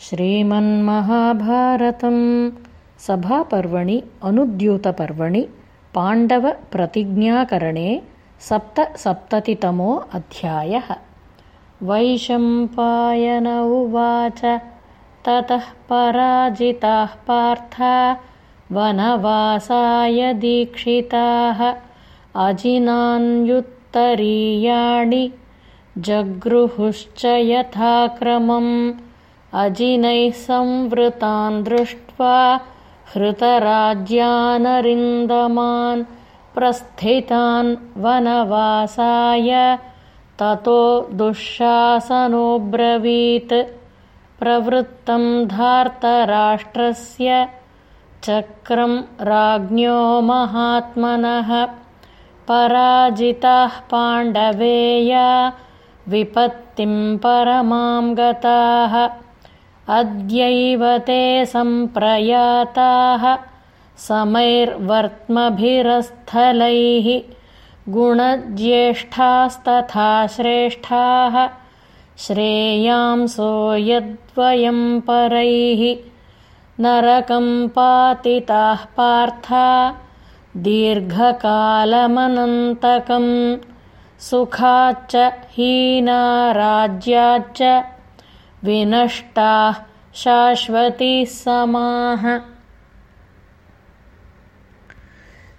श्रीमन्महाभारतं सभापर्वणि अनुद्यूतपर्वणि पाण्डवप्रतिज्ञाकरणे सप्तसप्ततितमो अध्यायः। वैशम्पायन उवाच ततः पराजिताः पार्था वनवासाय दीक्षिताः। अजिनान्युत्तरीयाणि जगृहुश्च यथाक्रमम् अजिनैः संवृतान् दृष्ट्वा हृतराज्यानरिन्दमान् प्रस्थितान् वनवासाय ततो दुःशासनोऽब्रवीत्। प्रवृत्तं धार्तराष्ट्रस्य चक्रं राज्ञो महात्मनः। पराजिताः पाण्डवेया विपत्तिं परमां गताः अद्यैव ते सम्प्रयाताः समैर्वर्त्मभिरस्थलैः गुणज्येष्ठास्तथा श्रेष्ठाः श्रेयांसो यद्वयं परैः नरकं पातिताः पार्था दीर्घकालमनन्तकं सुखाच्च हीनाराज्याच्च विनष्टाः शाश्वतीः समाः।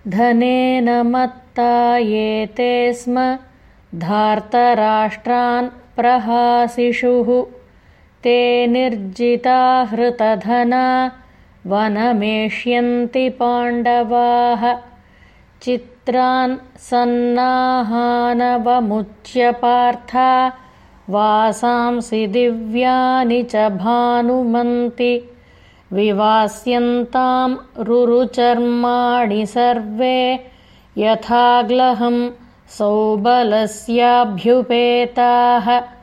धनेन मत्ता ये ते स्म धार्तराष्ट्रान् प्रहासिषुः। ते निर्जिता हृतधना वनमेष्यन्ति पाण्डवाः। चित्रान् सन्नाहानवमुच्यपार्था वासांसि दिव्यानि च भानुमन्ति। विवास्यन्तां रुरुचर्माणि सर्वे यथाग्लहं सौबलस्याभ्युपेताः